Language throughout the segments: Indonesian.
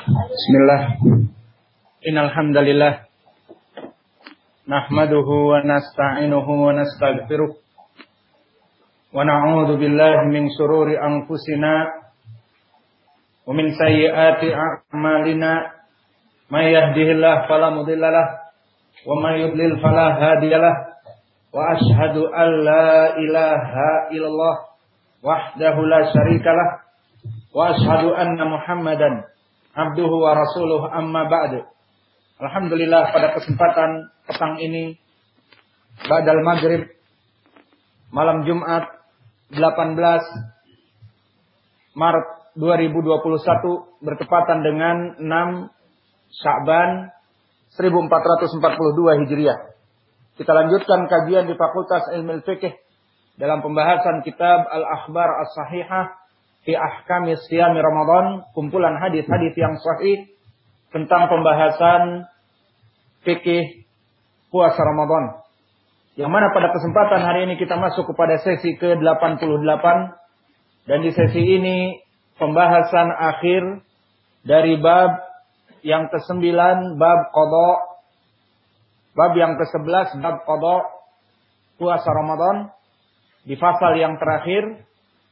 Bismillah. Innal hamdalillah nahmaduhu wa nasta'inuhu wa nastaghfiruh. Wa na'udzu billahi min shururi anfusina wa min sayyiati a'malina. May yahdihillahu fala mudhillalah wa may yudlil fala hadiyalah wa ashhadu an la ilaha illallah wahdahu la syarikalah wa ashhadu anna Muhammadan abduhu wa rasuluh amma ba'du. Alhamdulillah pada kesempatan petang ini badal maghrib malam Jumat 18 Maret 2021 bertepatan dengan 6 Sya'ban 1442 Hijriah. Kita lanjutkan kajian di Fakultas Ilmu Fiqh dalam pembahasan kitab Al-Akhbar As-Sahihah fi ahkami siyami Ramadan, kumpulan hadis-hadis yang sahih tentang pembahasan fikih puasa Ramadan. Yang mana pada kesempatan hari ini kita masuk kepada sesi ke-88 dan di sesi ini pembahasan akhir dari bab yang ke-9 bab qada bab yang ke-11 bab qada puasa Ramadan. Di pasal yang terakhir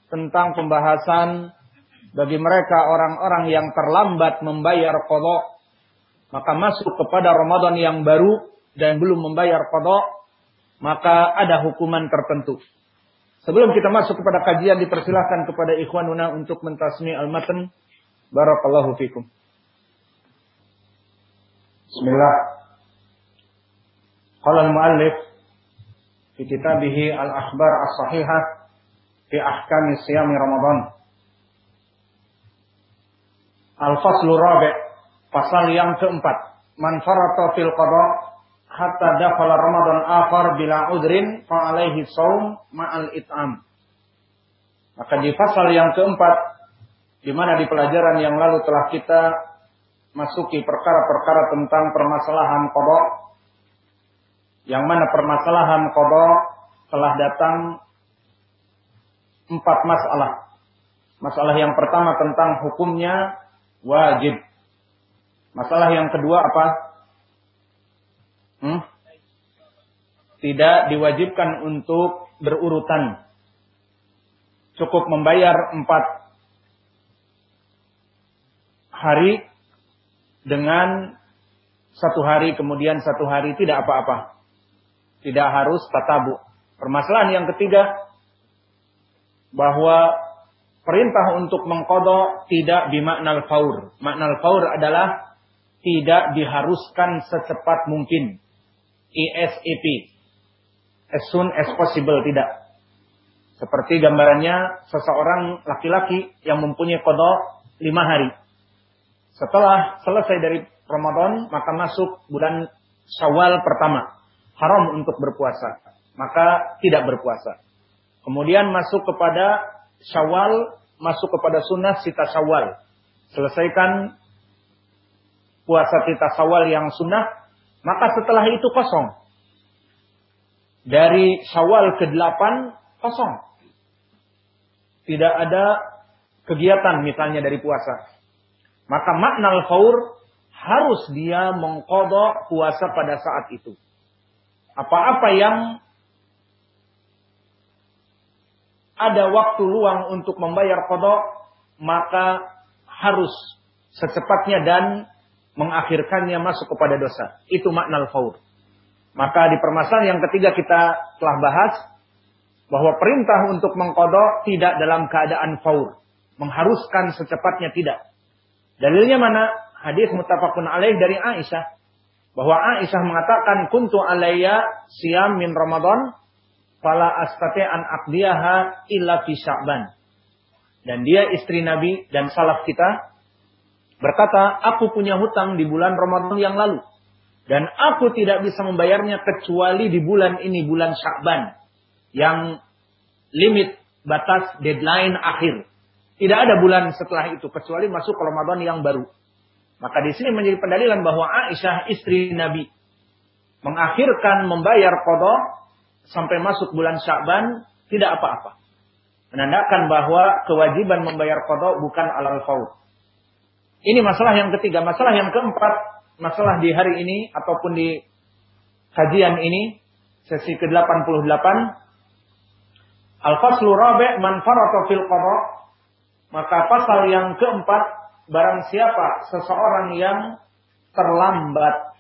tentang pembahasan bagi mereka orang-orang yang terlambat membayar kodok, maka masuk kepada Ramadan yang baru dan belum membayar kodok, maka ada hukuman tertentu. Sebelum kita masuk kepada kajian, dipersilahkan kepada ikhwanuna untuk mentasmi al-matan. Barakallahu fikum. Bismillah. Qala al-muallif fi kitabihi al-akhbar as-sahihah fi ahkami siyami Ramadan. Al-faslu rabi' pasal yang keempat. Man farata fil qada hatta dakhala Ramadan akhar bila udrin fa alaihi shaum ma'al it'am. Maka di pasal yang keempat di mana di pelajaran yang lalu telah kita masuki perkara-perkara tentang permasalahan qada yang mana permasalahan qada telah datang empat masalah. Masalah yang pertama tentang hukumnya wajib. Masalah yang kedua apa? Hmm? Tidak diwajibkan untuk berurutan. Cukup membayar empat hari dengan satu hari kemudian satu hari tidak apa-apa. Tidak harus tatabu. Permasalahan yang ketiga bahwa perintah untuk mengkodok tidak bimaknal faur. Maknal faur adalah tidak diharuskan secepat mungkin. ESAP. As soon as possible. Tidak. Seperti gambarannya seseorang laki-laki yang mempunyai kodok lima hari. Setelah selesai dari Ramadan, maka masuk bulan Syawal pertama. Haram untuk berpuasa. Maka tidak berpuasa. Kemudian masuk kepada syawal, masuk kepada sunnah sita syawal. Selesaikan puasa sita syawal yang sunnah, maka setelah itu kosong. Dari syawal ke delapan kosong. Tidak ada kegiatan misalnya dari puasa. Maka makna al-faur harus dia mengkodok puasa pada saat itu. Apa-apa yang ada waktu luang untuk membayar kodok, maka harus secepatnya dan mengakhirkannya masuk kepada dosa. Itu makna al-faur. Maka di permasalahan yang ketiga kita telah bahas bahwa perintah untuk mengkodok tidak dalam keadaan faur. Mengharuskan secepatnya tidak. Dalilnya mana? Hadis mutafakun alaih dari Aisyah. Bahwa Aisyah mengatakan, Kuntu alaiya siam min Ramadan fala astate an aqdiyaha illa fi Sya'ban. Dan dia istri Nabi dan salaf kita berkata, aku punya hutang di bulan Ramadan yang lalu. Dan aku tidak bisa membayarnya kecuali di bulan ini, bulan Sya'ban. Yang limit batas deadline akhir. Tidak ada bulan setelah itu kecuali masuk ke Ramadan yang baru. Maka di sini menjadi pendalilan bahwa Aisyah istri Nabi mengakhirkan membayar kodok sampai masuk bulan Sya'ban tidak apa-apa. Menandakan bahwa kewajiban membayar kodok bukan alal faut. Ini masalah yang ketiga. Masalah yang keempat, masalah di hari ini ataupun di kajian ini, sesi ke-88. Al-faslu rabi' man farata fil qada. Maka pasal yang keempat, barang siapa seseorang yang terlambat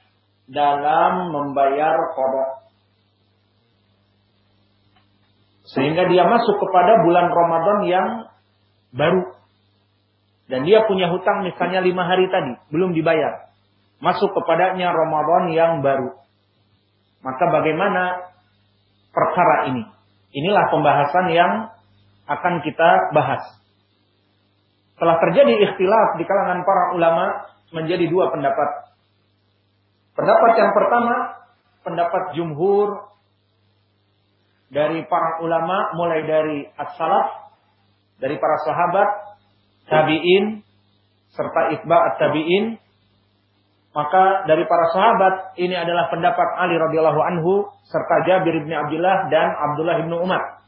dalam membayar qada. Sehingga dia masuk kepada bulan Ramadan yang baru. Dan dia punya hutang misalnya lima hari tadi, belum dibayar. Masuk kepadanya Ramadan yang baru. Maka bagaimana perkara ini? Inilah pembahasan yang akan kita bahas. Telah terjadi ikhtilaf di kalangan para ulama menjadi dua pendapat. Pendapat yang pertama, pendapat jumhur dari para ulama mulai dari as-salaf, dari para sahabat, tabi'in serta itba'at tabi'in maka dari para sahabat ini adalah pendapat Ali radhiyallahu anhu serta Jabir bin Abdullah dan Abdullah bin Umar.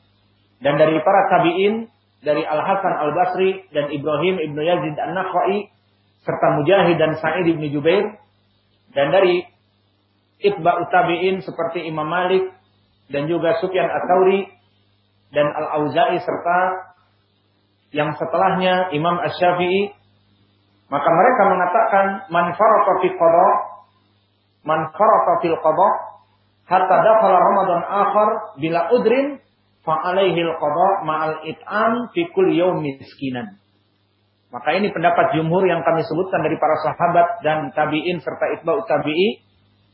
Dan dari para tabi'in dari Al Hasan Al Basri dan Ibrahim ibnu Yazid An Nakhai serta Mujahid dan Sa'id bin Jubair dan dari itba'ut tabi'in seperti Imam Malik dan juga Sufyan Ats-Tsauri dan Al-Auza'i serta yang setelahnya Imam Asy-Syafi'i maka mereka mengatakan man farata fi qada man farata fil qada hatta dakhala Ramadan akhar bila udrin fa alaihi al-qada ma'al it'am fi kulli yawm miskinan. Maka ini pendapat jumhur yang kami sebutkan dari para sahabat dan tabi'in serta itba'ut tabi'i.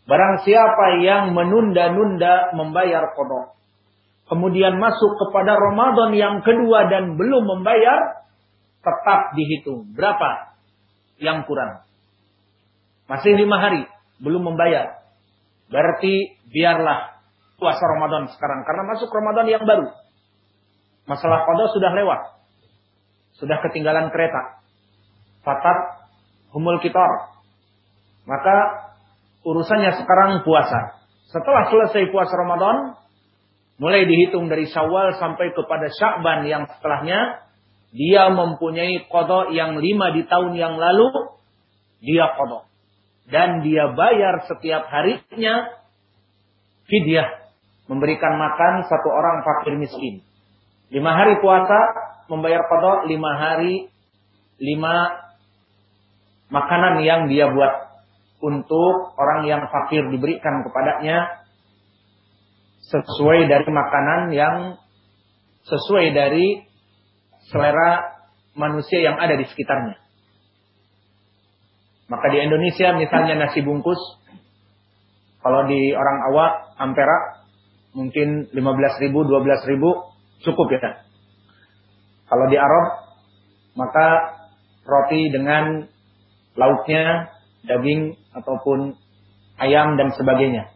Barang siapa yang menunda-nunda membayar qada kemudian masuk kepada Ramadan yang kedua dan belum membayar, tetap dihitung. Berapa yang kurang? Masih lima hari, belum membayar. Berarti biarlah puasa Ramadan sekarang. Karena masuk Ramadan yang baru. Masalah kodo sudah lewat. Sudah ketinggalan kereta. Fatat humul kitor. Maka urusannya sekarang puasa. Setelah selesai puasa Ramadan, Mulai dihitung dari Syawal sampai kepada Sya'ban yang setelahnya, dia mempunyai kodok yang lima di tahun yang lalu, dia kodok. Dan dia bayar setiap harinya fidyah. Memberikan makan satu orang fakir miskin. Lima hari puasa, membayar kodok lima hari, lima makanan yang dia buat. Untuk orang yang fakir diberikan kepadanya sesuai dari makanan yang sesuai dari selera manusia yang ada di sekitarnya. Maka di Indonesia misalnya nasi bungkus, kalau di orang awak ampera mungkin 15 ribu, 12 ribu cukup ya. Kalau di Arab maka roti dengan lauknya, daging ataupun ayam dan sebagainya.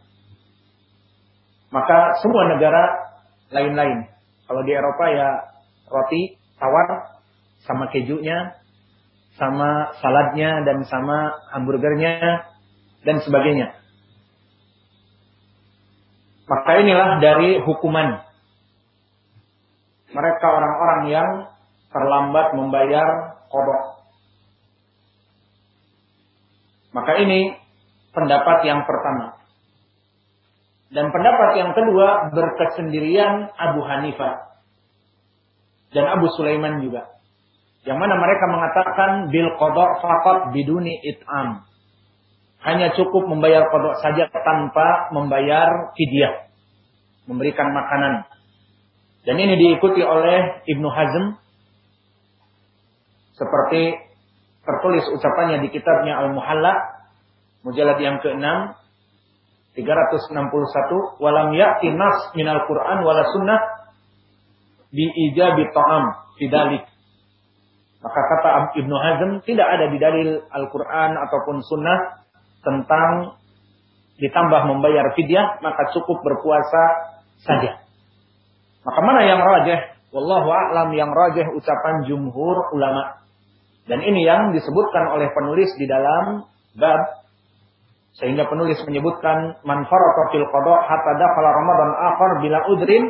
Maka semua negara lain-lain. Kalau di Eropa ya roti tawar sama kejunya, sama saladnya dan sama hamburgernya dan sebagainya. Maka inilah dari hukuman mereka orang-orang yang terlambat membayar kodok. Maka ini pendapat yang pertama. Dan pendapat yang kedua berkesendirian Abu Hanifah dan Abu Sulaiman juga. Yang mana mereka mengatakan bil kodok fakot biduni it'am. Hanya cukup membayar kodok saja tanpa membayar fidyah. Memberikan makanan. Dan ini diikuti oleh Ibnu Hazm. Seperti tertulis ucapannya di kitabnya Al-Muhalla. Mujalad yang ke-6 361 walam ya'ti nas minal Qur'an wala sunnah bi ijabi ta'am fidalik. Maka kata Ibnu Hazm tidak ada di dalil Al-Qur'an ataupun sunnah tentang ditambah membayar fidyah maka cukup berpuasa saja. Maka mana yang rajih? Wallahu a'lam yang rajih ucapan jumhur ulama. Dan ini yang disebutkan oleh penulis di dalam bab sehingga penulis menyebutkan man farata fil qada hatta dakhala Ramadan akhar bila udrin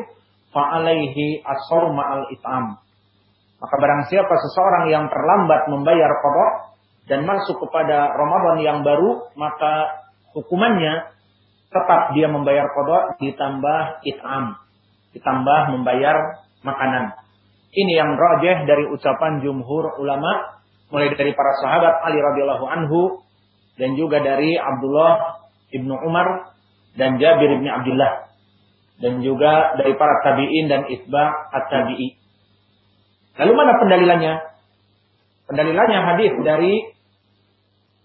fa alaihi as-sawm ma'al it'am. Maka barang siapa seseorang yang terlambat membayar qada dan masuk kepada Ramadan yang baru, maka hukumannya tetap dia membayar kodok ditambah it'am. Ditambah membayar makanan. Ini yang rajih dari ucapan jumhur ulama mulai dari para sahabat Ali radhiyallahu anhu dan juga dari Abdullah ibnu Umar dan Jabir ibnu Abdullah dan juga dari para tabiin dan isbah at-tabi'i. Lalu mana pendalilannya? Pendalilannya hadis dari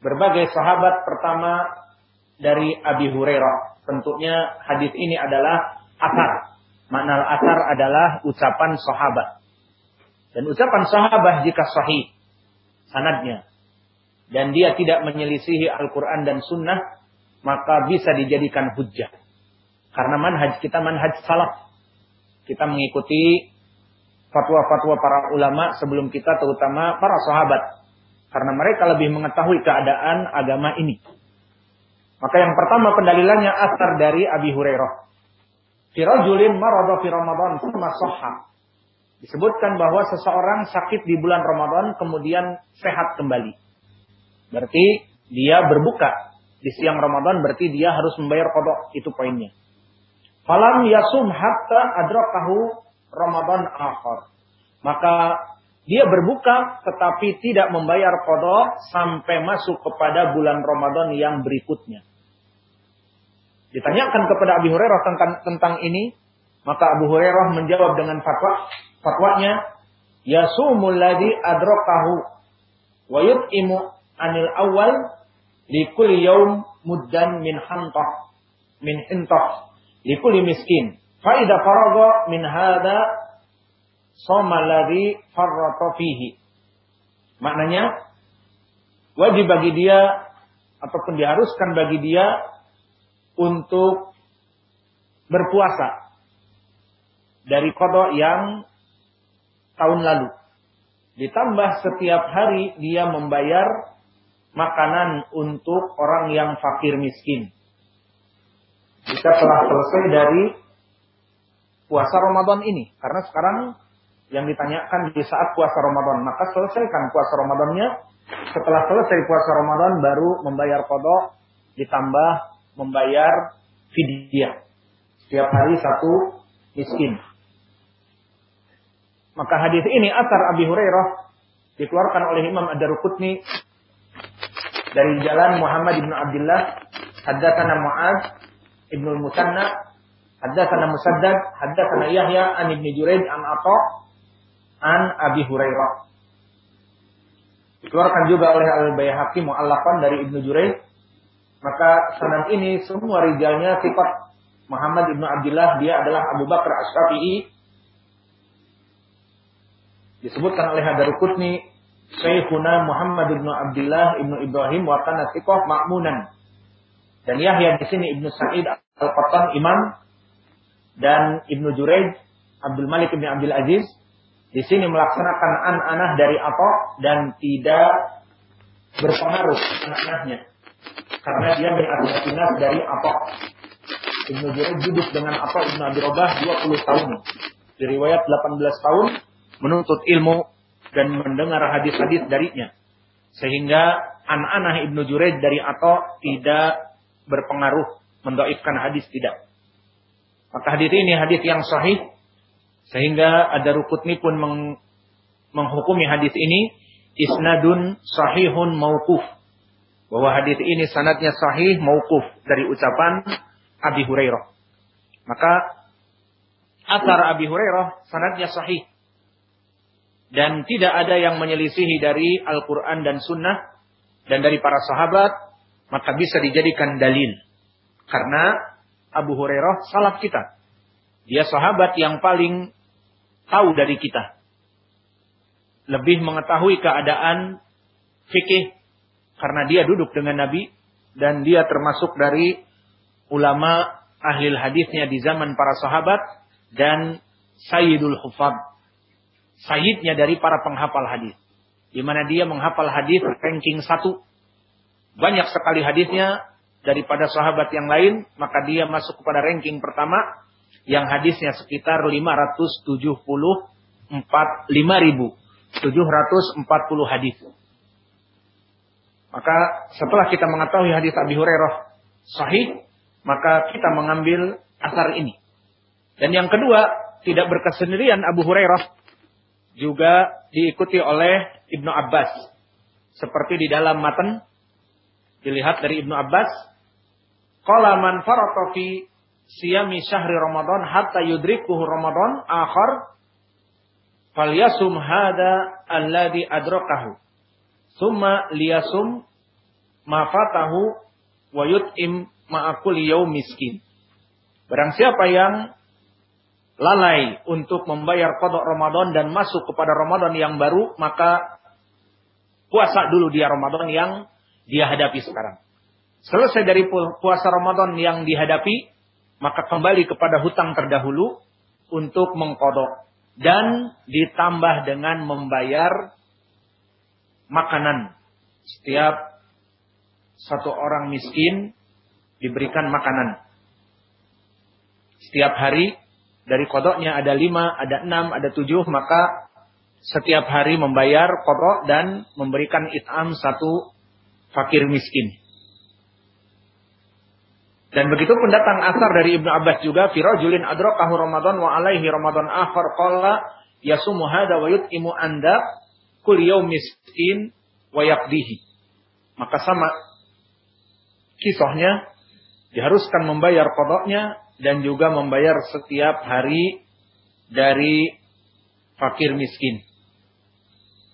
berbagai sahabat pertama dari Abi Hurairah. Tentunya hadis ini adalah asar. Makna asar adalah ucapan sahabat. Dan ucapan sahabat jika sahih sanadnya dan dia tidak menyelisihi Al-Quran dan Sunnah, maka bisa dijadikan hujjah. Karena manhaj kita manhaj salaf. Kita mengikuti fatwa-fatwa para ulama sebelum kita terutama para sahabat. Karena mereka lebih mengetahui keadaan agama ini. Maka yang pertama pendalilannya asar dari Abi Hurairah. Firajulin marada fi Ramadan sama sahha. Disebutkan bahwa seseorang sakit di bulan Ramadan kemudian sehat kembali. Berarti dia berbuka di siang Ramadan berarti dia harus membayar kodok. Itu poinnya. Falam yasum hatta adrakahu Ramadan akhir. Maka dia berbuka tetapi tidak membayar kodok sampai masuk kepada bulan Ramadan yang berikutnya. Ditanyakan kepada Abu Hurairah tentang, tentang ini, maka Abu Hurairah menjawab dengan fatwa, fatwanya yasumul ladzi adrakahu wa yut'imu anil awal li kulli yaum muddan min hantah min hintah li kulli miskin. Fa idza faraga min hadha soma ladzi farrata fihi. Maknanya wajib bagi dia ataupun diharuskan bagi dia untuk berpuasa dari kodok yang tahun lalu. Ditambah setiap hari dia membayar makanan untuk orang yang fakir miskin. Jika telah selesai dari puasa Ramadan ini. Karena sekarang yang ditanyakan di saat puasa Ramadan. Maka selesaikan puasa Ramadannya. Setelah selesai puasa Ramadan baru membayar kodok. Ditambah membayar fidyah. Setiap hari satu miskin. Maka hadis ini asar Abi Hurairah dikeluarkan oleh Imam Ad-Daruqutni dari jalan Muhammad bin Abdullah haddatsana Muaz ibnu Musanna haddatsana Musaddad haddatsana Yahya an Ibnu Juraid an Atha an Abi Hurairah. Dikeluarkan juga oleh Al-Baihaqi muallafan dari Ibnu Juraid maka sanad ini semua rijalnya sifat Muhammad ibnu Abdullah dia adalah Abu Bakar Asy-Syafi'i disebutkan oleh Hadarukutni Syekhuna Muhammad ibnu Abdullah ibnu Ibrahim wa kana thiqah ma'munan. Dan Yahya di sini Ibnu Sa'id Al-Qattan imam dan Ibnu Juraij Abdul Malik ibnu Abdul Aziz di sini melaksanakan an-anah dari apa dan tidak berpengaruh anak-anaknya karena dia min dari apa Ibnu Juraij duduk dengan apa Ibnu Abi Robah 20 tahun. Di riwayat 18 tahun menuntut ilmu dan mendengar hadis-hadis darinya. Sehingga anak-anak Ibnu Jureid dari Ato tidak berpengaruh mendoifkan hadis tidak. Maka hadis ini hadis yang sahih sehingga ada rukutni pun meng, menghukumi hadis ini isnadun sahihun mauquf. Bahwa hadis ini sanadnya sahih mauquf dari ucapan Abi Hurairah. Maka asar Abi Hurairah sanadnya sahih dan tidak ada yang menyelisihi dari Al-Quran dan Sunnah dan dari para sahabat, maka bisa dijadikan dalil. Karena Abu Hurairah salaf kita. Dia sahabat yang paling tahu dari kita. Lebih mengetahui keadaan fikih karena dia duduk dengan Nabi dan dia termasuk dari ulama ahli hadisnya di zaman para sahabat dan Sayyidul Hufad Sayyidnya dari para penghafal hadis. Di mana dia menghafal hadis ranking satu. Banyak sekali hadisnya daripada sahabat yang lain, maka dia masuk kepada ranking pertama yang hadisnya sekitar 574 5740 hadis. Maka setelah kita mengetahui hadis Abi Hurairah sahih, maka kita mengambil asar ini. Dan yang kedua, tidak berkesendirian Abu Hurairah juga diikuti oleh Ibnu Abbas. Seperti di dalam matan dilihat dari Ibnu Abbas, qala man farata fi siyami syahri Ramadan hatta yudrikuhu Ramadan akhar falyasum hada alladhi adrakahu thumma liyasum ma fatahu wa yut'im ma'akul yaum miskin. Barang siapa yang lalai untuk membayar kodok Ramadan dan masuk kepada Ramadan yang baru, maka puasa dulu dia Ramadan yang dia hadapi sekarang. Selesai dari puasa Ramadan yang dihadapi, maka kembali kepada hutang terdahulu untuk mengkodok. Dan ditambah dengan membayar makanan. Setiap satu orang miskin diberikan makanan. Setiap hari dari kodoknya ada lima, ada enam, ada tujuh, maka setiap hari membayar kodok dan memberikan it'am satu fakir miskin. Dan begitu pun datang asar dari Ibnu Abbas juga, firajulin adrakahu Ramadan wa alaihi Ramadan akhar qala yasumu hada wa yut'imu anda kul miskin wa yaqdihi. Maka sama kisahnya diharuskan membayar kodoknya dan juga membayar setiap hari dari fakir miskin.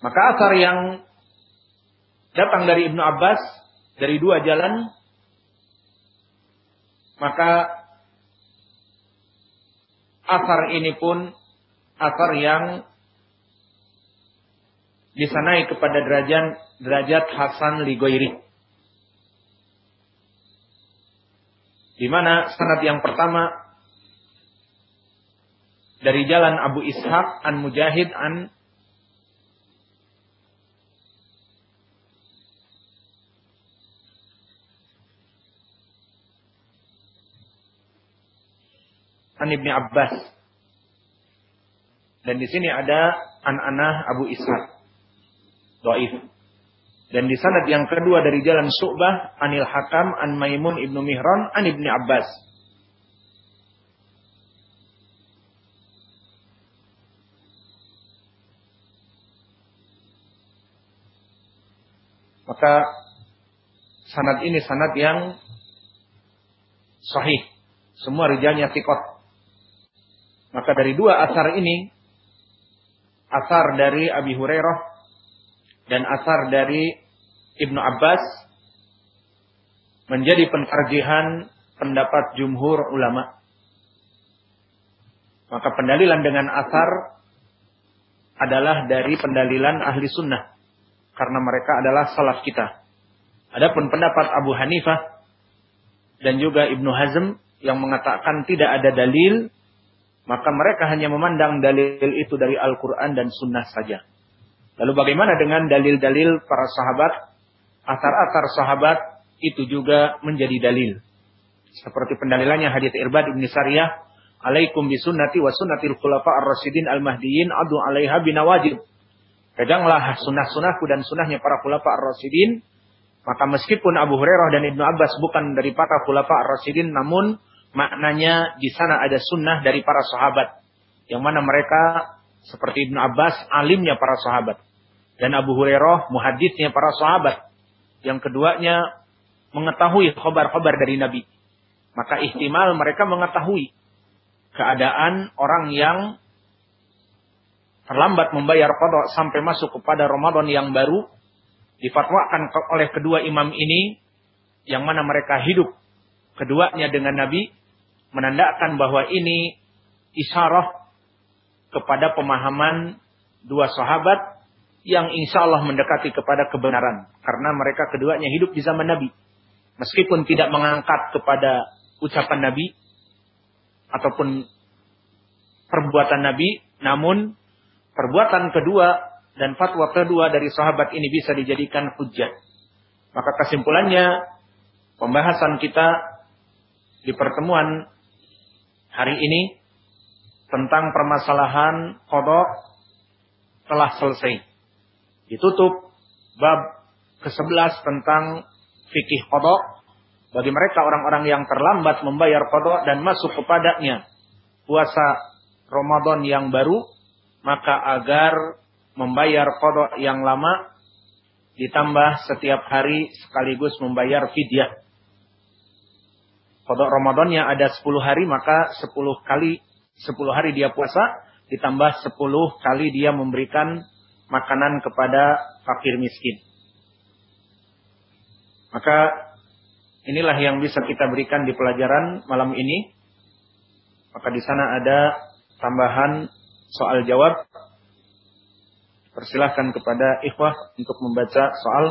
Maka asar yang datang dari Ibnu Abbas dari dua jalan maka asar ini pun asar yang disanai kepada derajat derajat Hasan Ligoiri. Di mana sanad yang pertama dari jalan Abu Ishaq an Mujahid an an Ibni Abbas. Dan di sini ada an-anah Abu Ishaq. Doif. Dan di sanad yang kedua dari jalan Su'bah, Anil Hakam, An Maimun Ibnu Mihran, An Ibni Abbas. Maka sanad ini sanad yang sahih. Semua rijalnya sikot. Maka dari dua asar ini, asar dari Abi Hurairah dan asar dari Ibnu Abbas menjadi pentarjihan pendapat jumhur ulama. Maka pendalilan dengan asar adalah dari pendalilan ahli sunnah. Karena mereka adalah salaf kita. Adapun pendapat Abu Hanifah dan juga Ibnu Hazm yang mengatakan tidak ada dalil, maka mereka hanya memandang dalil itu dari Al-Quran dan sunnah saja. Lalu bagaimana dengan dalil-dalil para sahabat asar-asar sahabat itu juga menjadi dalil. Seperti pendalilannya hadits Irbad bin Sariyah, "Alaikum bisunnati wa sunnatil khulafa ar-rasyidin al-mahdiyyin adu 'alaiha binawajib." Peganglah sunnah-sunnahku dan sunnahnya para khulafa ar-rasyidin. Maka meskipun Abu Hurairah dan Ibnu Abbas bukan dari para khulafa ar-rasyidin, namun maknanya di sana ada sunnah dari para sahabat. Yang mana mereka seperti Ibnu Abbas alimnya para sahabat. Dan Abu Hurairah muhadisnya para sahabat. Yang keduanya mengetahui khobar-khobar dari Nabi. Maka ihtimal mereka mengetahui keadaan orang yang terlambat membayar kodok sampai masuk kepada Ramadan yang baru difatwakan oleh kedua imam ini yang mana mereka hidup keduanya dengan Nabi menandakan bahwa ini isyarah kepada pemahaman dua sahabat yang insya Allah mendekati kepada kebenaran. Karena mereka keduanya hidup di zaman Nabi. Meskipun tidak mengangkat kepada ucapan Nabi. Ataupun perbuatan Nabi. Namun perbuatan kedua dan fatwa kedua dari sahabat ini bisa dijadikan hujah. Maka kesimpulannya pembahasan kita di pertemuan hari ini tentang permasalahan kodok telah selesai ditutup bab ke-11 tentang fikih kodok. Bagi mereka orang-orang yang terlambat membayar kodok dan masuk kepadanya puasa Ramadan yang baru, maka agar membayar kodok yang lama ditambah setiap hari sekaligus membayar fidyah. Kodok Ramadannya ada 10 hari, maka 10 kali 10 hari dia puasa, ditambah 10 kali dia memberikan makanan kepada fakir miskin. Maka inilah yang bisa kita berikan di pelajaran malam ini. Maka di sana ada tambahan soal jawab. Persilahkan kepada ikhwah untuk membaca soal.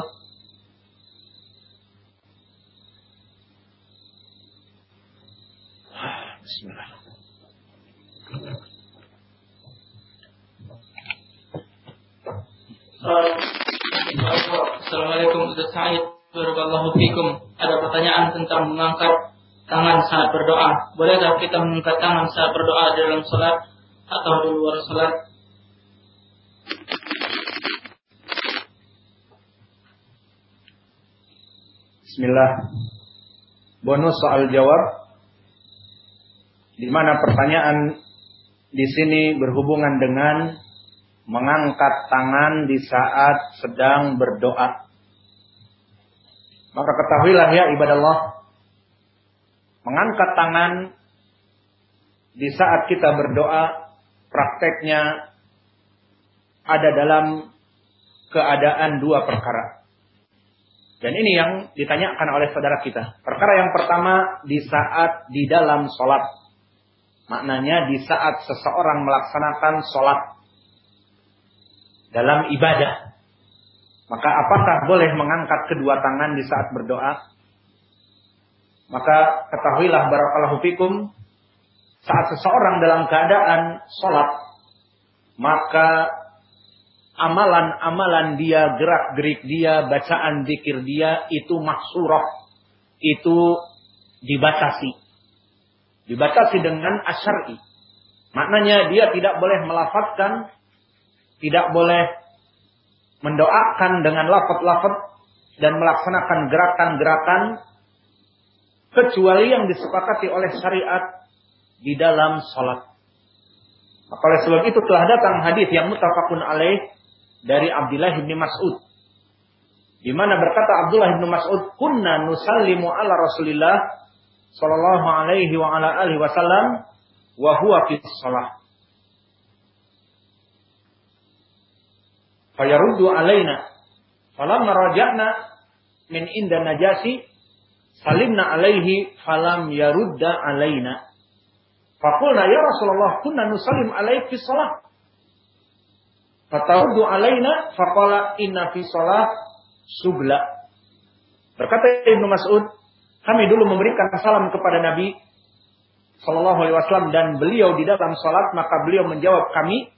Bismillah. Assalamualaikum Ustaz Said. Barakallahu fikum. Ada pertanyaan tentang mengangkat tangan saat berdoa. Bolehkah kita mengangkat tangan saat berdoa dalam salat atau di luar salat? Bismillah. Bonus soal jawab. Di mana pertanyaan di sini berhubungan dengan mengangkat tangan di saat sedang berdoa. Maka ketahuilah ya ibadah Allah. Mengangkat tangan di saat kita berdoa prakteknya ada dalam keadaan dua perkara. Dan ini yang ditanyakan oleh saudara kita. Perkara yang pertama di saat di dalam sholat. Maknanya di saat seseorang melaksanakan sholat. Dalam ibadah. Maka apakah boleh mengangkat kedua tangan di saat berdoa? Maka ketahuilah barakallahu fikum saat seseorang dalam keadaan sholat maka amalan-amalan dia, gerak-gerik dia, bacaan zikir dia itu maksurah. Itu dibatasi. Dibatasi dengan asyari. Maknanya dia tidak boleh melafatkan, tidak boleh mendoakan dengan lafaz-lafaz dan melaksanakan gerakan-gerakan kecuali yang disepakati oleh syariat di dalam. Maka oleh sebab itu telah datang hadis yang mutafakun alaih dari Abdullah bin Mas'ud. Di mana berkata Abdullah bin Mas'ud, "Kunna nusallimu ala Rasulillah sallallahu alaihi wa ala alihi wasallam wa huwa fi shalah." Fayaruddu alaina. Falam raja'na min inda najasi. Salimna alaihi falam yarudda alaina. Faqulna ya Rasulullah kunna nusallim alaik fi shalah fataruddu alaina faqala inna fi shalah subla. Berkata Ibnu Mas'ud kami dulu memberikan salam kepada Nabi Shallallahu Alaihi Wasallam dan beliau di dalam salat maka beliau menjawab kami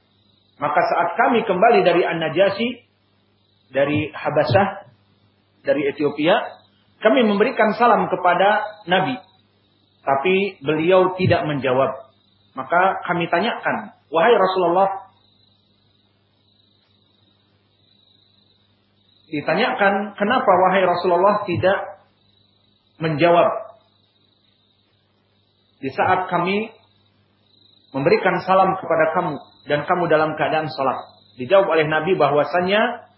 maka saat kami kembali dari An-Najasi, dari Habasyah, dari Ethiopia, kami memberikan salam kepada Nabi. Tapi beliau tidak menjawab. Maka kami tanyakan, wahai Rasulullah, ditanyakan kenapa wahai Rasulullah tidak menjawab di saat kami memberikan salam kepada kamu dan kamu dalam keadaan salat. Dijawab oleh Nabi bahwasanya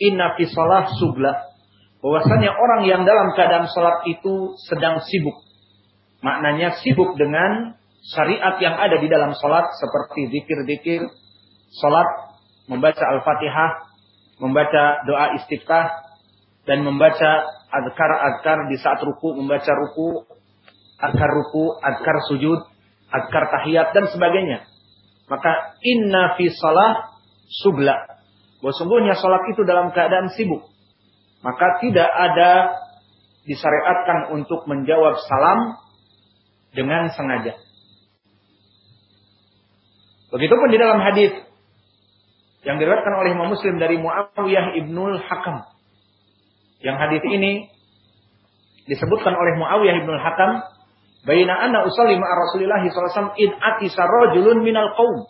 inna fi salah subla. Bahwasanya orang yang dalam keadaan salat itu sedang sibuk. Maknanya sibuk dengan syariat yang ada di dalam salat seperti zikir-zikir, salat, membaca Al-Fatihah, membaca doa istiftah dan membaca azkar-azkar di saat ruku, membaca ruku, azkar ruku, azkar sujud, azkar tahiyat dan sebagainya. Maka inna fi salah subla. Bahwa salat itu dalam keadaan sibuk. Maka tidak ada disyariatkan untuk menjawab salam dengan sengaja. Begitupun di dalam hadis yang diriwayatkan oleh Imam Muslim dari Muawiyah ibnul Hakam. Yang hadis ini disebutkan oleh Muawiyah ibnul Hakam Baina anna usalli ma'a Rasulillah SAW id atisa rajulun minal qaum.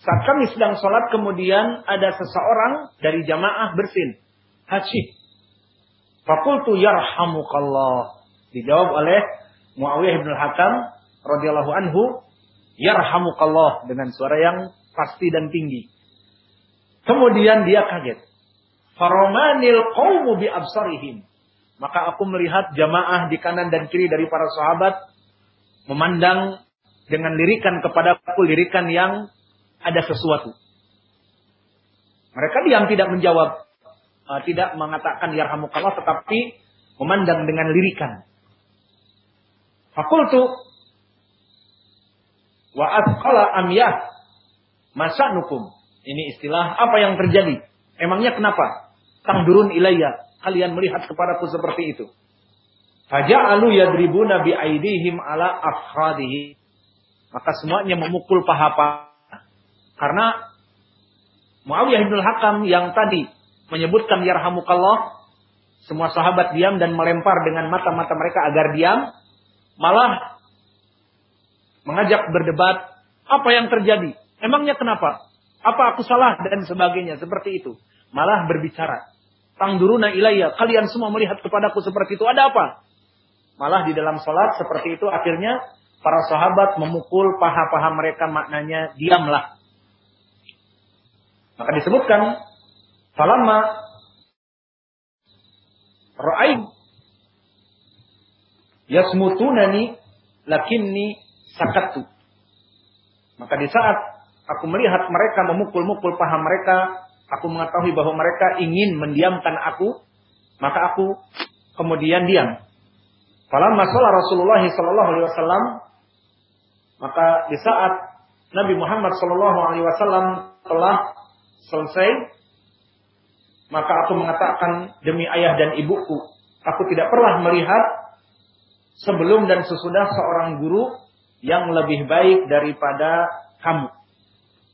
Saat kami sedang sholat kemudian ada seseorang dari jamaah bersin. Hasyih. Fakultu yarhamukallah. Dijawab oleh Muawiyah bin Hakam radhiyallahu anhu, yarhamukallah dengan suara yang pasti dan tinggi. Kemudian dia kaget. Faromanil qawmu bi absarihim. Maka aku melihat jamaah di kanan dan kiri dari para sahabat memandang dengan lirikan kepada aku lirikan yang ada sesuatu. Mereka diam tidak menjawab, uh, tidak mengatakan yarhamukallah tetapi memandang dengan lirikan. Fakultu wa asqala amyah masanukum. Ini istilah apa yang terjadi? Emangnya kenapa? Tangdurun ilayya. Kalian melihat kepadaku seperti itu. Faja'alu yadribuna bi aidihim ala afkhadihi. Maka semuanya memukul paha-paha. Karena Muawiyah bin Hakam yang tadi menyebutkan yarhamukallah. Semua sahabat diam dan melempar dengan mata-mata mereka agar diam. Malah mengajak berdebat. Apa yang terjadi? Emangnya kenapa? Apa aku salah dan sebagainya. Seperti itu. Malah berbicara. Tangduruna ilayya. Kalian semua melihat kepadaku seperti itu. Ada apa? Malah di dalam sholat seperti itu akhirnya para sahabat memukul paha-paha mereka maknanya diamlah. Maka disebutkan falamma ra'ain yasmutunani lakinni sakattu. Maka di saat aku melihat mereka memukul-mukul paha mereka, aku mengetahui bahwa mereka ingin mendiamkan aku, maka aku kemudian diam. Falamma sholat Rasulullah sallallahu alaihi wasallam maka di saat Nabi Muhammad sallallahu alaihi wasallam telah selesai maka aku mengatakan demi ayah dan ibuku aku tidak pernah melihat sebelum dan sesudah seorang guru yang lebih baik daripada kamu.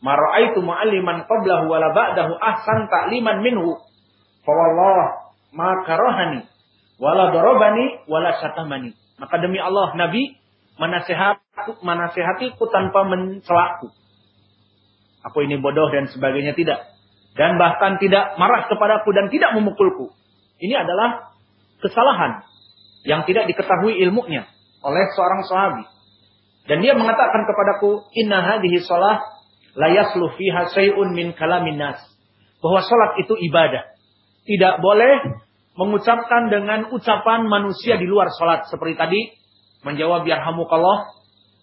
Mara'aitu mu'alliman qablahu wala ba'dahu ahsan ta'liman minhu. Fawallah ma karahani wala dorobani wala syatamani. Maka demi Allah Nabi menasehati menasehatiku tanpa mencelaku. Aku ini bodoh dan sebagainya tidak. Dan bahkan tidak marah kepadaku dan tidak memukulku. Ini adalah kesalahan yang tidak diketahui ilmunya oleh seorang sahabi. Dan dia mengatakan kepadaku, "Inna hadhihi shalah la yasluh fiha syai'un min kalamin nas." Bahwa salat itu ibadah. Tidak boleh mengucapkan dengan ucapan manusia di luar sholat. Seperti tadi, menjawab yarhamukallah,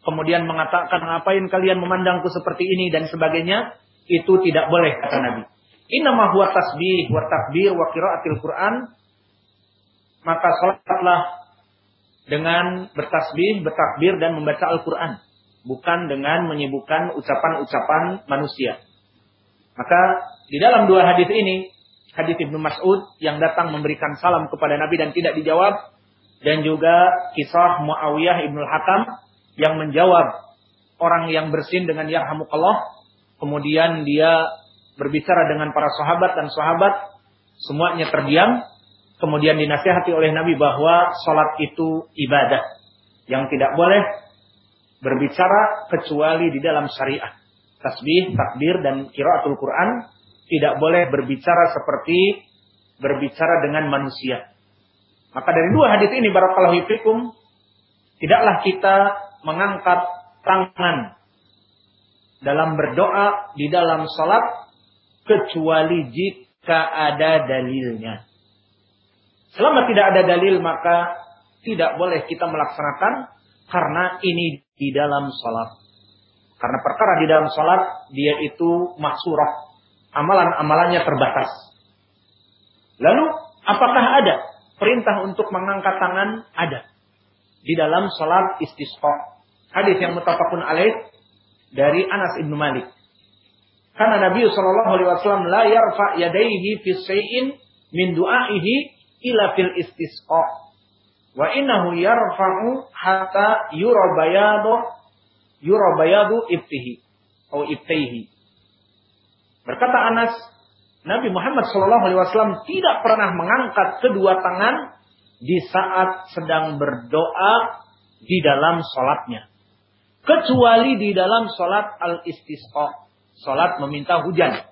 kemudian mengatakan ngapain kalian memandangku seperti ini dan sebagainya, itu tidak boleh kata Nabi. Inama huwa tasbih wa takbir wa qiraatil Quran. Maka sholatlah dengan bertasbih, bertakbir dan membaca Al-Quran. Bukan dengan menyibukkan ucapan-ucapan manusia. Maka di dalam dua hadis ini hadis Ibnu Mas'ud yang datang memberikan salam kepada Nabi dan tidak dijawab. Dan juga kisah Muawiyah Ibnu Hakam yang menjawab orang yang bersin dengan yarhamukallah. Kemudian dia berbicara dengan para sahabat dan sahabat semuanya terdiam. Kemudian dinasihati oleh Nabi bahwa salat itu ibadah yang tidak boleh berbicara kecuali di dalam syariah. Tasbih, takbir dan kiraatul Quran tidak boleh berbicara seperti berbicara dengan manusia. Maka dari dua hadis ini barakallahu fikum tidaklah kita mengangkat tangan dalam berdoa di dalam salat kecuali jika ada dalilnya. Selama tidak ada dalil maka tidak boleh kita melaksanakan karena ini di dalam salat. Karena perkara di dalam salat dia itu maksurah amalan-amalannya terbatas. Lalu, apakah ada perintah untuk mengangkat tangan? Ada. Di dalam sholat istisqa. Hadis yang mutafakun alaih dari Anas ibnu Malik. Karena Nabi Shallallahu Alaihi Wasallam la yarfa yadaihi fi sayin min du'aihi ila fil istisqa. Wa innahu yarfa'u hatta yurabayadu yurabayadu ibtihi atau ibtihi. Berkata Anas, Nabi Muhammad SAW tidak pernah mengangkat kedua tangan di saat sedang berdoa di dalam sholatnya. Kecuali di dalam sholat al-istisqa. Sholat meminta hujan.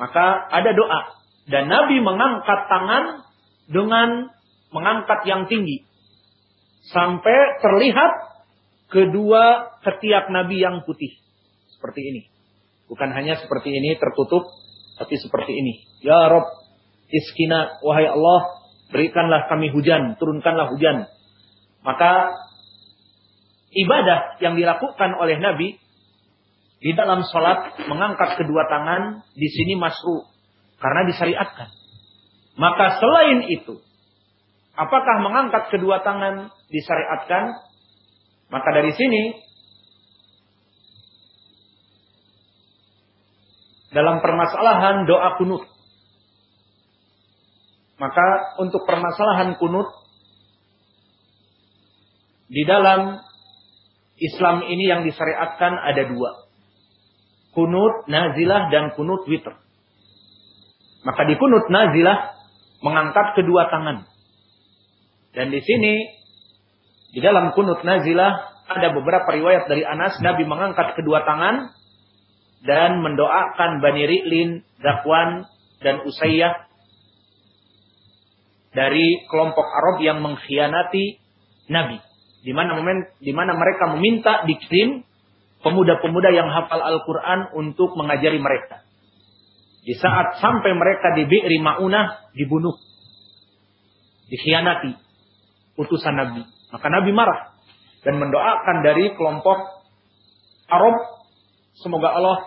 Maka ada doa. Dan Nabi mengangkat tangan dengan mengangkat yang tinggi. Sampai terlihat kedua ketiak Nabi yang putih. Seperti ini. Bukan hanya seperti ini tertutup, tapi seperti ini. Ya Rob, iskina, wahai Allah, berikanlah kami hujan, turunkanlah hujan. Maka ibadah yang dilakukan oleh Nabi di dalam sholat mengangkat kedua tangan di sini masru karena disyariatkan. Maka selain itu, apakah mengangkat kedua tangan disyariatkan? Maka dari sini dalam permasalahan doa kunut. Maka untuk permasalahan kunut di dalam Islam ini yang disyariatkan ada dua kunut nazilah dan kunut witr. Maka di kunut nazilah mengangkat kedua tangan. Dan di sini di dalam kunut nazilah ada beberapa riwayat dari Anas Nabi mengangkat kedua tangan dan mendoakan Bani Ri'lin, Zakwan dan Usayyah dari kelompok Arab yang mengkhianati Nabi. Di mana di mana mereka meminta dikirim pemuda-pemuda yang hafal Al-Quran untuk mengajari mereka. Di saat sampai mereka di Bi'ri Ma'unah, dibunuh. Dikhianati. Utusan Nabi. Maka Nabi marah. Dan mendoakan dari kelompok Arab. Semoga Allah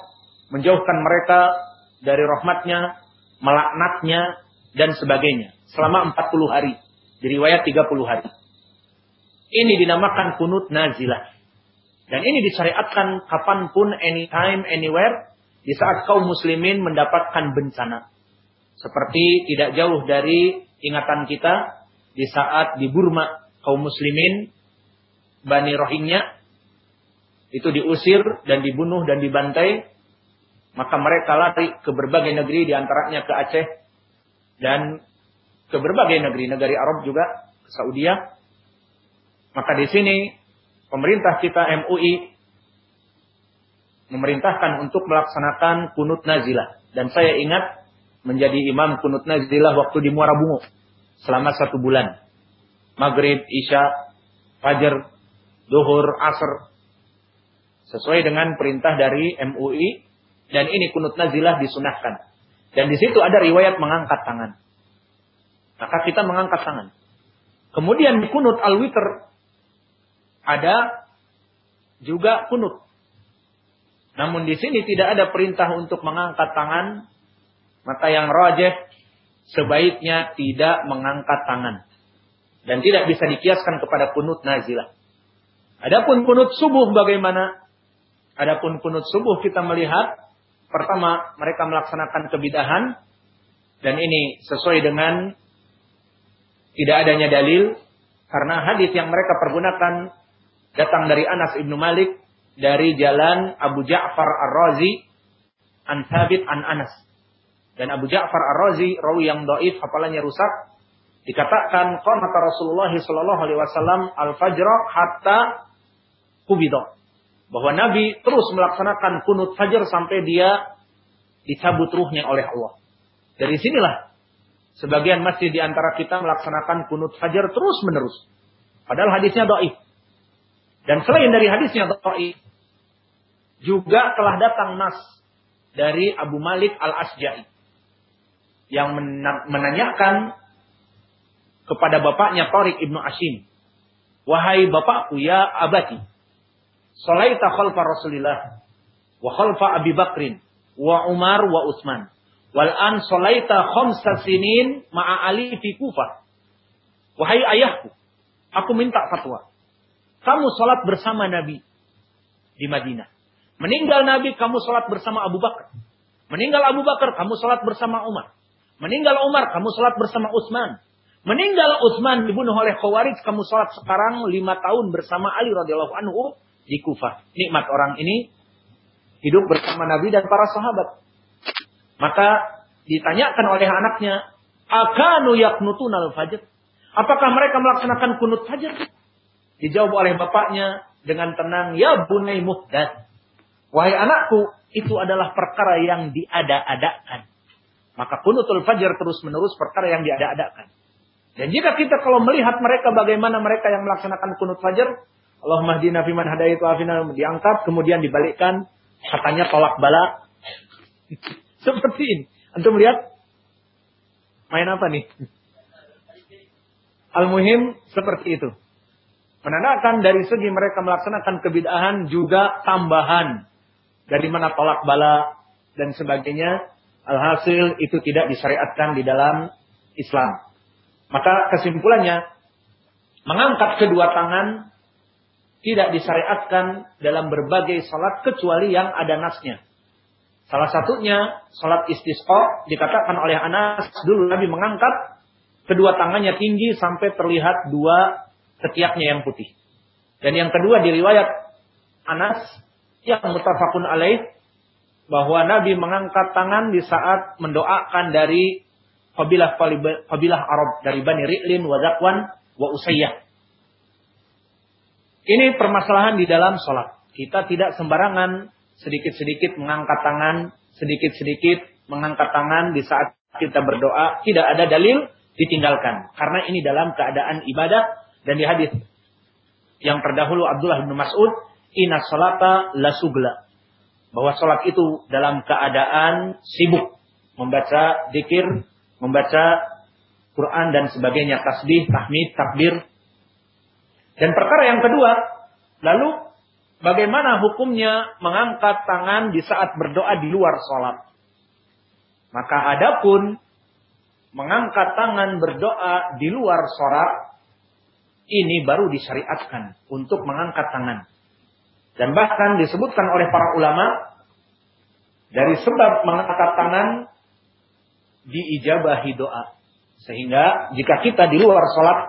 menjauhkan mereka dari rahmatnya, melaknatnya, dan sebagainya. Selama 40 hari. Di riwayat 30 hari. Ini dinamakan kunut nazilah. Dan ini disyariatkan kapan pun, anytime, anywhere, di saat kaum muslimin mendapatkan bencana. Seperti tidak jauh dari ingatan kita di saat di Burma kaum muslimin Bani Rohingya itu diusir dan dibunuh dan dibantai maka mereka lari ke berbagai negeri di antaranya ke Aceh dan ke berbagai negeri negeri Arab juga ke Saudi maka di sini pemerintah kita MUI memerintahkan untuk melaksanakan kunut nazilah. Dan saya ingat menjadi imam kunut nazilah waktu di Muara Bungo selama satu bulan. Maghrib, Isya, Fajar, Duhur, Asr. Sesuai dengan perintah dari MUI. Dan ini kunut nazilah disunahkan. Dan di situ ada riwayat mengangkat tangan. Maka kita mengangkat tangan. Kemudian di kunut al-witr ada juga kunut. Namun di sini tidak ada perintah untuk mengangkat tangan, maka yang rojeh sebaiknya tidak mengangkat tangan. Dan tidak bisa dikiaskan kepada kunut nazilah. Adapun kunut subuh bagaimana? Adapun kunut subuh kita melihat pertama mereka melaksanakan kebidahan dan ini sesuai dengan tidak adanya dalil karena hadis yang mereka pergunakan datang dari Anas ibnu Malik dari jalan Abu Ja'far Ar-Razi an Thabit an Anas. Dan Abu Ja'far Ar-Razi rawi yang dhaif hafalannya rusak dikatakan qanata Rasulullah sallallahu alaihi wasallam al-fajr hatta kubida. Bahwa Nabi terus melaksanakan kunut fajar sampai dia dicabut ruhnya oleh Allah. Dari sinilah sebagian masjid di antara kita melaksanakan kunut fajar terus menerus. Padahal hadisnya dhaif. Dan selain dari hadisnya dhaif, juga telah datang nas dari Abu Malik Al-Asja'i yang menanyakan kepada bapaknya Tariq Ibnu Ashim, "Wahai bapakku ya abati, salaita khalfa Rasulillah wa khalfa Abi Bakrin wa Umar wa Utsman, wal an salaita khamsa sinin ma'a Ali fi Kufah." Wahai ayahku, aku minta fatwa. Kamu sholat bersama Nabi di Madinah. Meninggal Nabi, kamu sholat bersama Abu Bakar. Meninggal Abu Bakar, kamu sholat bersama Umar. Meninggal Umar, kamu sholat bersama Utsman. Meninggal Utsman dibunuh oleh Khawarij, kamu sholat sekarang lima tahun bersama Ali radhiyallahu anhu di Kufah. Nikmat orang ini hidup bersama Nabi dan para sahabat. Maka ditanyakan oleh anaknya, Akanu yaknutunal fajr? Apakah mereka melaksanakan kunut fajar? Dijawab oleh bapaknya dengan tenang, ya bunai muhdad. Wahai anakku, itu adalah perkara yang diada-adakan. Maka kunutul fajar terus menerus perkara yang diada-adakan. Dan jika kita kalau melihat mereka bagaimana mereka yang melaksanakan kunut fajar, Allahumma hdina fiman hadaitu afina diangkat kemudian dibalikkan katanya tolak bala. Seperti ini. Antum lihat main apa nih? Al-Muhim seperti itu. Menandakan dari segi mereka melaksanakan kebid'ahan juga tambahan. Dari mana tolak bala dan sebagainya. Alhasil itu tidak disyariatkan di dalam Islam. Maka kesimpulannya, mengangkat kedua tangan tidak disyariatkan dalam berbagai salat kecuali yang ada nasnya. Salah satunya salat istisqa dikatakan oleh Anas dulu Nabi mengangkat kedua tangannya tinggi sampai terlihat dua ketiaknya yang putih. Dan yang kedua di riwayat Anas yang mutafakun alaih bahwa Nabi mengangkat tangan di saat mendoakan dari kabilah kabilah Arab dari Bani Ri'lin wa Zakwan wa Usayyah. Ini permasalahan di dalam sholat. Kita tidak sembarangan sedikit-sedikit mengangkat tangan, sedikit-sedikit mengangkat tangan di saat kita berdoa. Tidak ada dalil ditinggalkan. Karena ini dalam keadaan ibadah dan di hadis yang terdahulu Abdullah bin Mas'ud, "Inna salata la sugla." Bahwa salat itu dalam keadaan sibuk membaca zikir, membaca Quran dan sebagainya, tasbih, tahmid, takbir. Dan perkara yang kedua, lalu bagaimana hukumnya mengangkat tangan di saat berdoa di luar salat? Maka adapun mengangkat tangan berdoa di luar sholat, ini baru disyariatkan untuk mengangkat tangan. Dan bahkan disebutkan oleh para ulama, dari sebab mengangkat tangan diijabahi doa. Sehingga jika kita di luar sholat,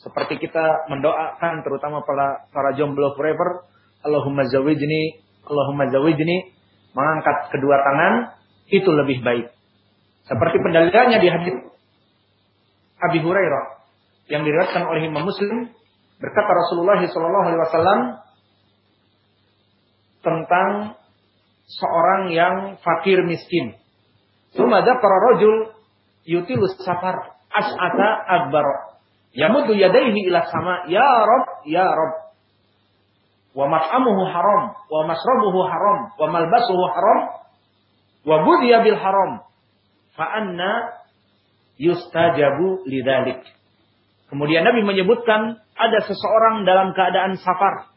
seperti kita mendoakan terutama para, para jomblo forever, Allahumma zawijni, Allahumma zawijni, mengangkat kedua tangan, itu lebih baik. Seperti pendalilannya di hadis Abi Hurairah yang diriwayatkan oleh Imam Muslim berkata Rasulullah Shallallahu alaihi wasallam tentang seorang yang fakir miskin. Sumada para rajul yutilus safar as'ata akbar. Yamuddu yadaihi ila sama, ya Rob, ya Rob. Wa mat'amuhu haram, wa masrabuhu haram, wa malbasuhu haram, wa budhiya bil haram fa'anna yustajabu lidalik. Kemudian Nabi menyebutkan ada seseorang dalam keadaan safar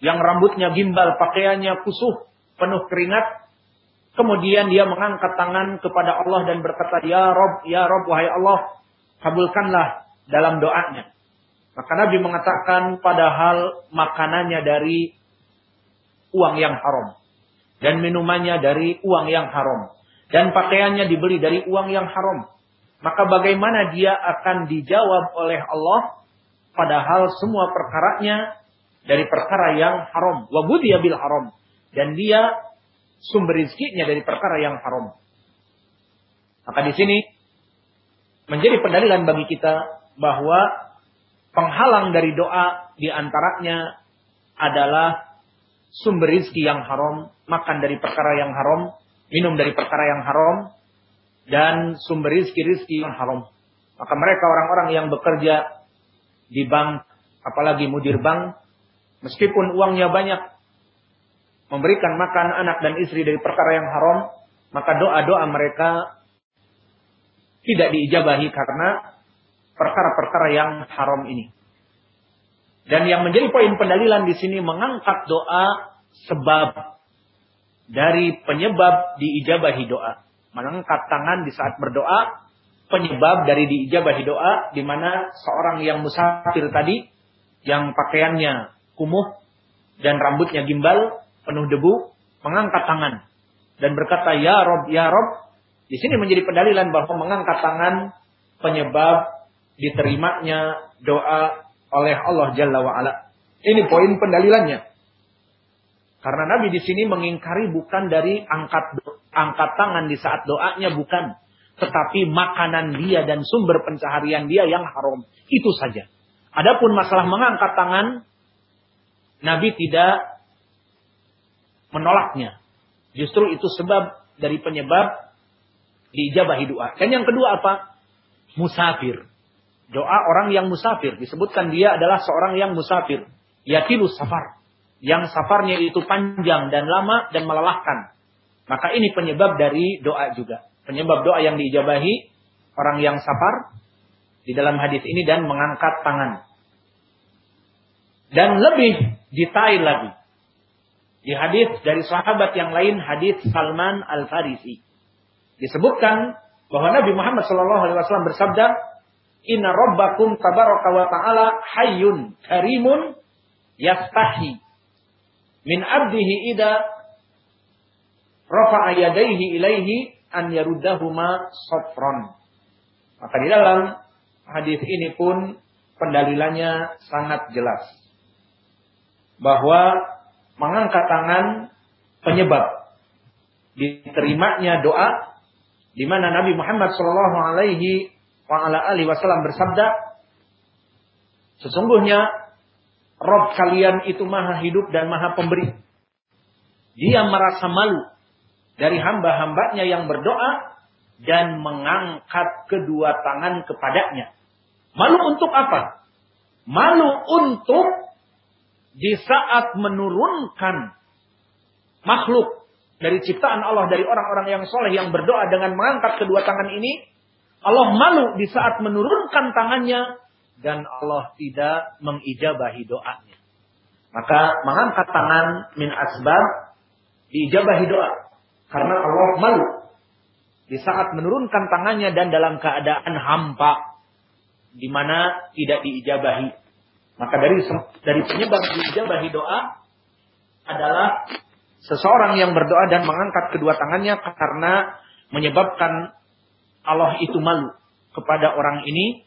yang rambutnya gimbal, pakaiannya kusuh, penuh keringat. Kemudian dia mengangkat tangan kepada Allah dan berkata, "Ya Rob, ya Rob, wahai Allah, kabulkanlah dalam doanya." Maka Nabi mengatakan padahal makanannya dari uang yang haram dan minumannya dari uang yang haram dan pakaiannya dibeli dari uang yang haram. Maka bagaimana dia akan dijawab oleh Allah padahal semua perkaranya dari perkara yang haram. Wabudiya bil haram. Dan dia sumber rizkinya dari perkara yang haram. Maka di sini menjadi pendalilan bagi kita bahwa penghalang dari doa di antaranya adalah sumber rizki yang haram, makan dari perkara yang haram, minum dari perkara yang haram dan sumber rizki-rizki yang haram. Maka mereka orang-orang yang bekerja di bank, apalagi mudir bank, meskipun uangnya banyak, memberikan makan anak dan istri dari perkara yang haram, maka doa-doa mereka tidak diijabahi karena perkara-perkara yang haram ini. Dan yang menjadi poin pendalilan di sini mengangkat doa sebab dari penyebab diijabahi doa. Mengangkat tangan di saat berdoa, penyebab dari diijabahi doa, di mana seorang yang musafir tadi, yang pakaiannya kumuh dan rambutnya gimbal, penuh debu, mengangkat tangan dan berkata, Ya Rob, Ya Rob. Di sini menjadi pendalilan bahwa mengangkat tangan penyebab diterimanya doa oleh Allah Jalla wa'ala. Ini poin pendalilannya. Karena Nabi di sini mengingkari bukan dari angkat angkat tangan di saat doanya bukan, tetapi makanan dia dan sumber pencaharian dia yang haram. Itu saja. Adapun masalah mengangkat tangan, Nabi tidak menolaknya. Justru itu sebab dari penyebab diijabahi doa. Dan yang kedua apa? Musafir. Doa orang yang musafir. Disebutkan dia adalah seorang yang musafir. Yakilu safar. Yang safarnya itu panjang dan lama dan melelahkan. Maka ini penyebab dari doa juga. Penyebab doa yang diijabahi orang yang safar di dalam hadis ini dan mengangkat tangan. Dan lebih detail lagi. Di hadis dari sahabat yang lain, hadis Salman Al-Farisi. Disebutkan bahwa Nabi Muhammad SAW bersabda, Inna rabbakum tabaraka wa ta'ala hayyun karimun yastahi min abdihi ida rafa'a yadaihi ilaihi an yaruddahuma sofron. Maka di dalam hadis ini pun pendalilannya sangat jelas. Bahwa mengangkat tangan penyebab diterimanya doa di mana Nabi Muhammad Shallallahu alaihi wa ala alihi wasallam bersabda, sesungguhnya Rob kalian itu maha hidup dan maha pemberi. Dia merasa malu dari hamba-hambanya yang berdoa dan mengangkat kedua tangan kepadanya. Malu untuk apa? Malu untuk di saat menurunkan makhluk dari ciptaan Allah dari orang-orang yang soleh yang berdoa dengan mengangkat kedua tangan ini Allah malu di saat menurunkan tangannya dan Allah tidak mengijabahi doanya. Maka mengangkat tangan min asbab diijabahi doa. Karena Allah malu di saat menurunkan tangannya dan dalam keadaan hampa di mana tidak diijabahi. Maka dari dari penyebab diijabahi doa adalah seseorang yang berdoa dan mengangkat kedua tangannya karena menyebabkan Allah itu malu kepada orang ini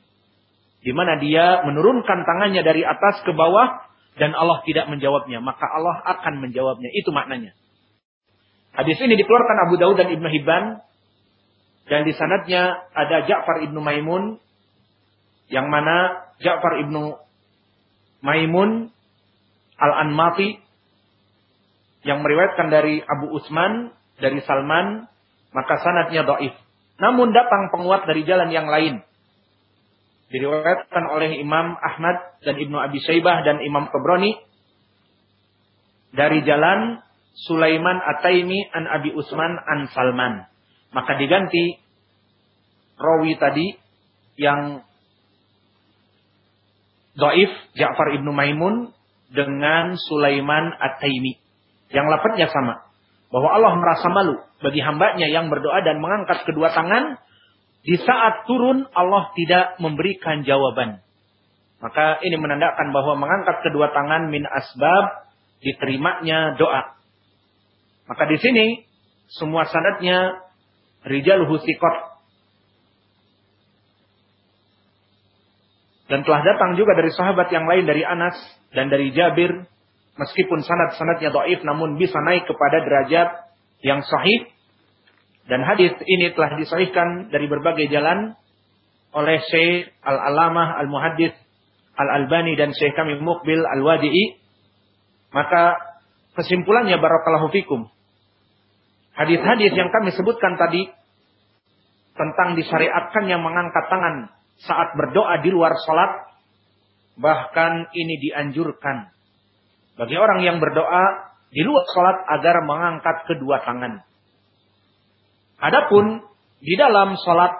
di mana dia menurunkan tangannya dari atas ke bawah dan Allah tidak menjawabnya, maka Allah akan menjawabnya. Itu maknanya. Hadis ini dikeluarkan Abu Daud dan Ibnu Hibban dan di sanadnya ada Ja'far Ibnu Maimun yang mana Ja'far Ibnu Maimun Al-Anmati yang meriwayatkan dari Abu Usman dari Salman maka sanadnya dhaif. Namun datang penguat dari jalan yang lain. Diriwayatkan oleh Imam Ahmad dan Ibnu Abi Syaibah dan Imam Tabrani dari jalan Sulaiman Ataimi an Abi Usman an Salman. Maka diganti rawi tadi yang Doif Ja'far ibnu Maimun dengan Sulaiman At-Taimi. Yang lapatnya sama bahwa Allah merasa malu bagi hambanya yang berdoa dan mengangkat kedua tangan di saat turun Allah tidak memberikan jawaban. Maka ini menandakan bahwa mengangkat kedua tangan min asbab diterimanya doa. Maka di sini semua sanadnya rijal husikot. Dan telah datang juga dari sahabat yang lain dari Anas dan dari Jabir meskipun sanad-sanadnya dhaif namun bisa naik kepada derajat yang sahih. Dan hadis ini telah disahihkan dari berbagai jalan oleh Syekh Al-Alamah Al-Muhaddits Al-Albani dan Syekh kami Mukbil Al-Wadi'i. Maka kesimpulannya barakallahu fikum hadis-hadis yang kami sebutkan tadi tentang disyariatkan yang mengangkat tangan saat berdoa di luar salat bahkan ini dianjurkan bagi orang yang berdoa di luar sholat agar mengangkat kedua tangan. Adapun di dalam sholat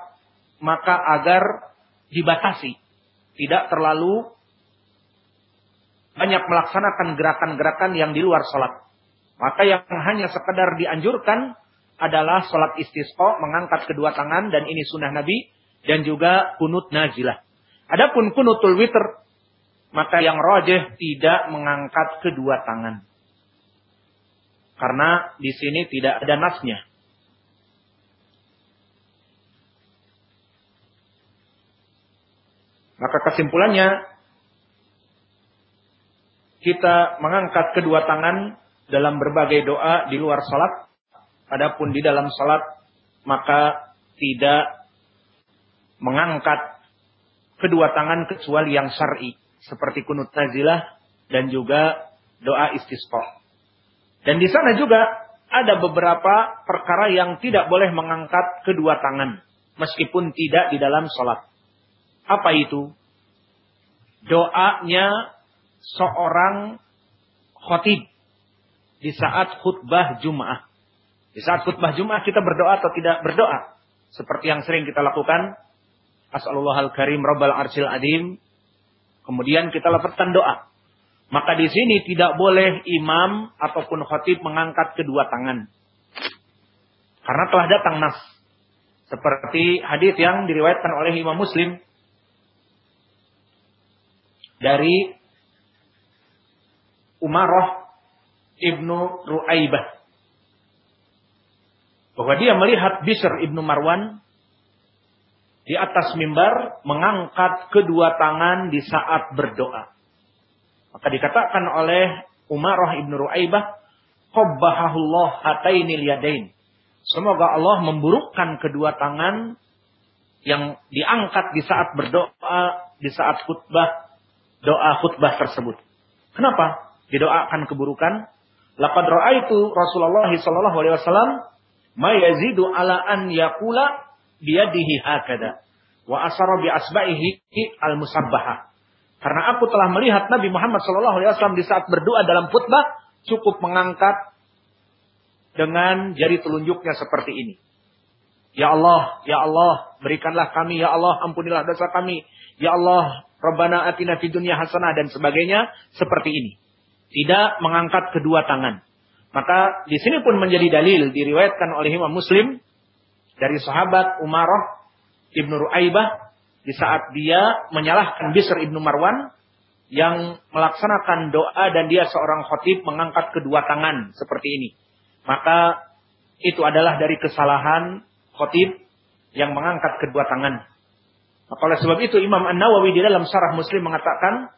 maka agar dibatasi. Tidak terlalu banyak melaksanakan gerakan-gerakan yang di luar sholat. Maka yang hanya sekedar dianjurkan adalah sholat istisqa, mengangkat kedua tangan, dan ini sunnah Nabi, dan juga kunut nazilah. Adapun kunutul witr, maka yang rojeh tidak mengangkat kedua tangan. Karena di sini tidak ada nasnya. Maka kesimpulannya kita mengangkat kedua tangan dalam berbagai doa di luar salat. Adapun di dalam salat maka tidak mengangkat kedua tangan kecuali yang syar'i seperti kunut nazilah dan juga doa istisqa. Dan di sana juga ada beberapa perkara yang tidak boleh mengangkat kedua tangan meskipun tidak di dalam sholat. Apa itu? Doanya seorang khotib di saat khutbah Jum'ah. Di saat khutbah Jum'ah kita berdoa atau tidak berdoa. Seperti yang sering kita lakukan. As'alullah al-karim rabbal arsil adim. Kemudian kita lafazkan doa. Maka di sini tidak boleh imam ataupun khotib mengangkat kedua tangan. Karena telah datang nas. Seperti hadis yang diriwayatkan oleh Imam Muslim dari Umarah ibnu Ru'aibah. Bahwa dia melihat Bisr ibnu Marwan di atas mimbar mengangkat kedua tangan di saat berdoa. Maka dikatakan oleh Umarah ibnu Ru'aibah, Qabbahahullah hatainil yadain. Semoga Allah memburukkan kedua tangan yang diangkat di saat berdoa, di saat khutbah, doa khutbah tersebut. Kenapa? didoakan keburukan. Laqad ra'aitu Rasulullah sallallahu alaihi wasallam ma yazidu ala an yaqula biyadihi hakada wa asara bi asba'ihi al musabbaha. Karena aku telah melihat Nabi Muhammad sallallahu alaihi wasallam di saat berdoa dalam khutbah cukup mengangkat dengan jari telunjuknya seperti ini. Ya Allah, ya Allah, berikanlah kami, ya Allah, ampunilah dosa kami. Ya Allah, Rabbana atina fid hasanah dan sebagainya seperti ini tidak mengangkat kedua tangan. Maka di sini pun menjadi dalil diriwayatkan oleh Imam Muslim dari sahabat Umarah Ibnu Ru'aibah di saat dia menyalahkan Bisr Ibnu Marwan yang melaksanakan doa dan dia seorang khotib mengangkat kedua tangan seperti ini. Maka itu adalah dari kesalahan khotib yang mengangkat kedua tangan. Maka oleh sebab itu Imam An-Nawawi di dalam Syarah Muslim mengatakan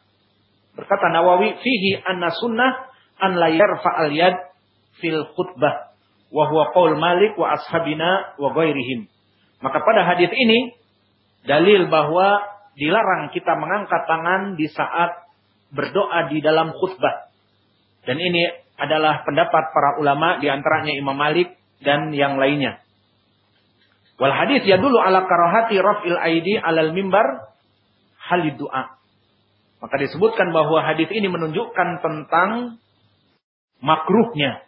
Berkata Nawawi, fihi anna sunnah an la yarfa al yad fil khutbah wa huwa qaul Malik wa ashabina wa ghairihim. Maka pada hadis ini dalil bahwa dilarang kita mengangkat tangan di saat berdoa di dalam khutbah. Dan ini adalah pendapat para ulama di antaranya Imam Malik dan yang lainnya. Wal hadis ya dulu ala karahati raf'il aidi alal mimbar halid doa. Maka disebutkan bahwa hadis ini menunjukkan tentang makruhnya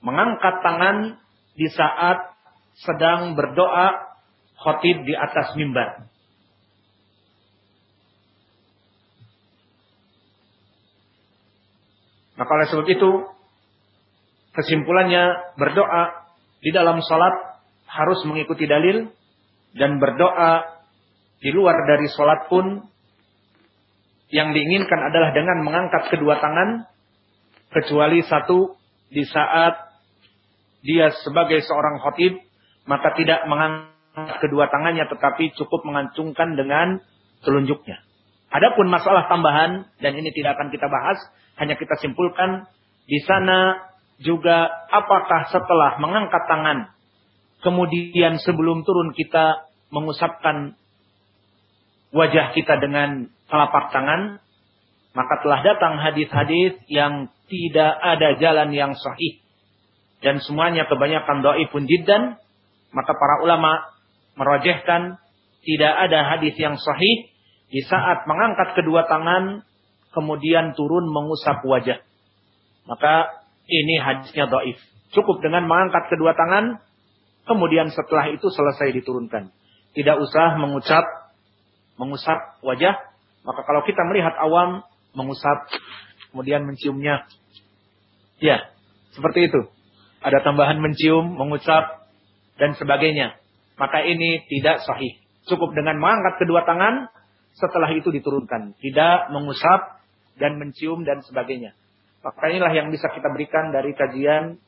mengangkat tangan di saat sedang berdoa khotib di atas mimbar. Maka oleh sebab itu kesimpulannya berdoa di dalam salat harus mengikuti dalil dan berdoa di luar dari salat pun yang diinginkan adalah dengan mengangkat kedua tangan kecuali satu di saat dia sebagai seorang khotib maka tidak mengangkat kedua tangannya tetapi cukup mengancungkan dengan telunjuknya. Adapun masalah tambahan dan ini tidak akan kita bahas, hanya kita simpulkan di sana juga apakah setelah mengangkat tangan kemudian sebelum turun kita mengusapkan wajah kita dengan telapak tangan, maka telah datang hadis-hadis yang tidak ada jalan yang sahih dan semuanya kebanyakan pun jiddan, maka para ulama merojehkan tidak ada hadis yang sahih di saat mengangkat kedua tangan kemudian turun mengusap wajah. Maka ini hadisnya doif. Cukup dengan mengangkat kedua tangan, kemudian setelah itu selesai diturunkan. Tidak usah mengucap mengusap wajah maka kalau kita melihat awam mengusap, kemudian menciumnya. Ya, seperti itu. Ada tambahan mencium, mengucap, dan sebagainya. Maka ini tidak sahih. Cukup dengan mengangkat kedua tangan, setelah itu diturunkan. Tidak mengusap dan mencium dan sebagainya. Maka inilah yang bisa kita berikan dari kajian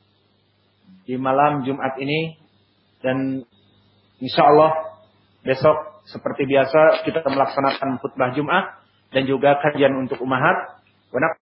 di malam Jumat ini. Dan insya Allah besok seperti biasa kita melaksanakan khutbah Jumat dan juga kajian untuk umahat.